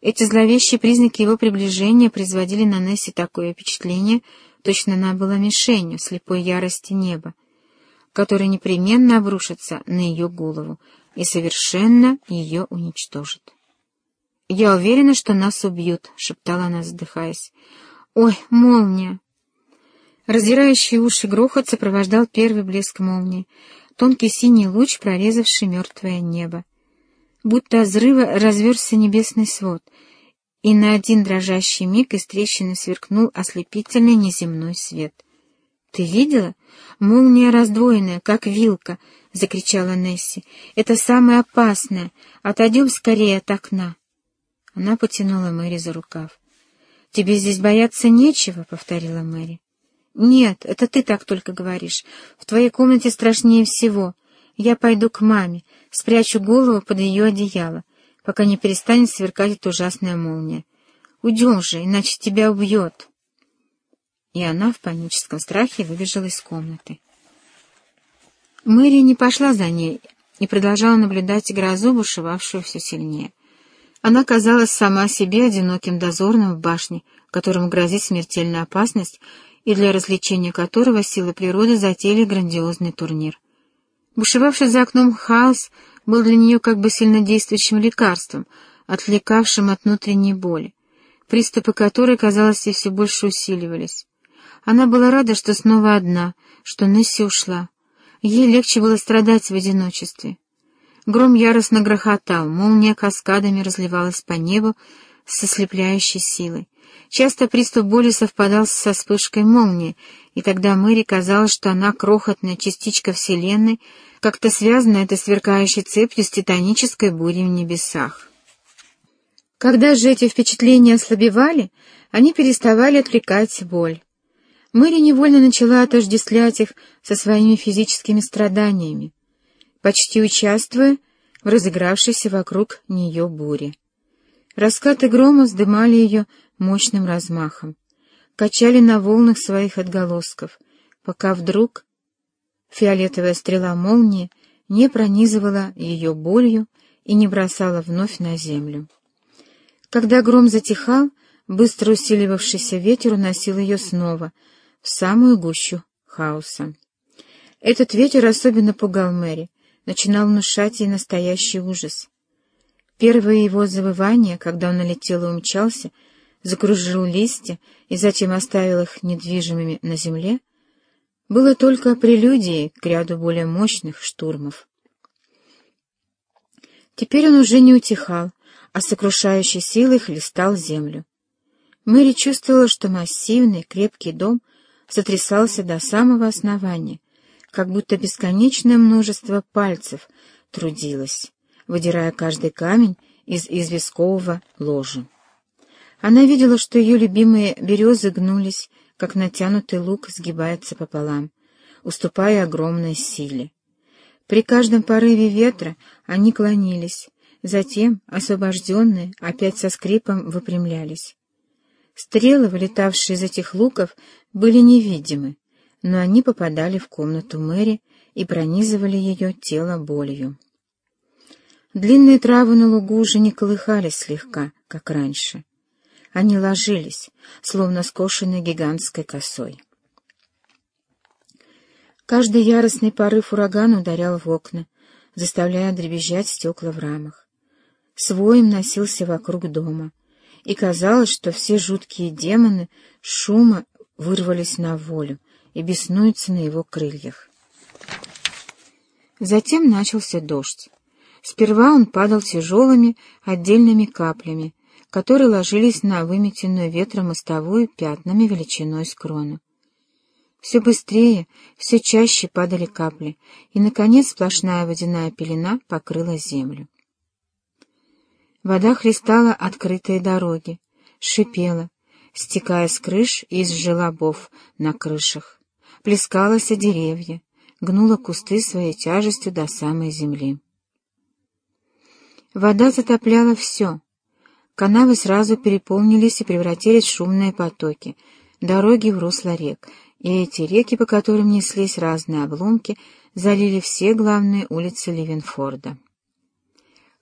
Эти зловещие признаки его приближения производили на Несси такое впечатление, точно она была мишенью слепой ярости неба, которая непременно обрушится на ее голову и совершенно ее уничтожит. «Я уверена, что нас убьют», — шептала она, задыхаясь. «Ой, молния!» Раздирающий уши грохот сопровождал первый блеск молнии, тонкий синий луч, прорезавший мертвое небо. Будто от взрыва разверзся небесный свод, и на один дрожащий миг из трещины сверкнул ослепительный неземной свет. «Ты видела? Молния раздвоенная, как вилка!» — закричала Несси. «Это самое опасное! Отойдем скорее от окна!» Она потянула Мэри за рукав. «Тебе здесь бояться нечего», — повторила Мэри. «Нет, это ты так только говоришь. В твоей комнате страшнее всего. Я пойду к маме, спрячу голову под ее одеяло, пока не перестанет сверкать эта ужасная молния. Уйдем же, иначе тебя убьет». И она в паническом страхе выбежала из комнаты. Мэри не пошла за ней и продолжала наблюдать грозу, бушевавшую все сильнее. Она казалась сама себе одиноким дозорным в башне, которому грозит смертельная опасность, и для развлечения которого силы природы затеяли грандиозный турнир. Бушевавший за окном хаос был для нее как бы сильнодействующим лекарством, отвлекавшим от внутренней боли, приступы которой, казалось, и все больше усиливались. Она была рада, что снова одна, что Несси ушла. Ей легче было страдать в одиночестве. Гром яростно грохотал, молния каскадами разливалась по небу с ослепляющей силой. Часто приступ боли совпадал со вспышкой молнии, и тогда Мэри казалось, что она крохотная частичка Вселенной, как-то связана этой сверкающей цепью с титанической бурей в небесах. Когда же эти впечатления ослабевали, они переставали отвлекать боль. Мэри невольно начала отождествлять их со своими физическими страданиями, почти участвуя в разыгравшейся вокруг нее буре. Раскаты грома вздымали ее мощным размахом, качали на волнах своих отголосков, пока вдруг фиолетовая стрела молнии не пронизывала ее болью и не бросала вновь на землю. Когда гром затихал, быстро усиливавшийся ветер уносил ее снова в самую гущу хаоса. Этот ветер особенно пугал Мэри, начинал внушать ей настоящий ужас. Первое его завывание, когда он налетел и умчался, закружил листья и затем оставил их недвижимыми на земле, было только прелюдией к ряду более мощных штурмов. Теперь он уже не утихал, а сокрушающей силой хлестал землю. Мэри чувствовала, что массивный, крепкий дом сотрясался до самого основания, как будто бесконечное множество пальцев трудилось выдирая каждый камень из известкового ложа. Она видела, что ее любимые березы гнулись, как натянутый лук сгибается пополам, уступая огромной силе. При каждом порыве ветра они клонились, затем, освобожденные, опять со скрипом выпрямлялись. Стрелы, вылетавшие из этих луков, были невидимы, но они попадали в комнату Мэри и пронизывали ее тело болью. Длинные травы на лугу уже не колыхались слегка, как раньше. Они ложились, словно скошенной гигантской косой. Каждый яростный порыв урагана ударял в окна, заставляя дребезжать стекла в рамах. Своим носился вокруг дома, и казалось, что все жуткие демоны шума вырвались на волю и беснуются на его крыльях. Затем начался дождь. Сперва он падал тяжелыми отдельными каплями, которые ложились на выметенную ветром мостовую пятнами величиной с крону. Все быстрее, все чаще падали капли, и, наконец, сплошная водяная пелена покрыла землю. Вода хлестала открытые дороги, шипела, стекая с крыш и из желобов на крышах, плескалась о деревья, гнула кусты своей тяжестью до самой земли. Вода затопляла все. Канавы сразу переполнились и превратились в шумные потоки, дороги в русло рек, и эти реки, по которым неслись разные обломки, залили все главные улицы Ливенфорда.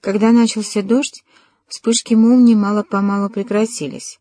Когда начался дождь, Вспышки молнии мало-помалу прекратились.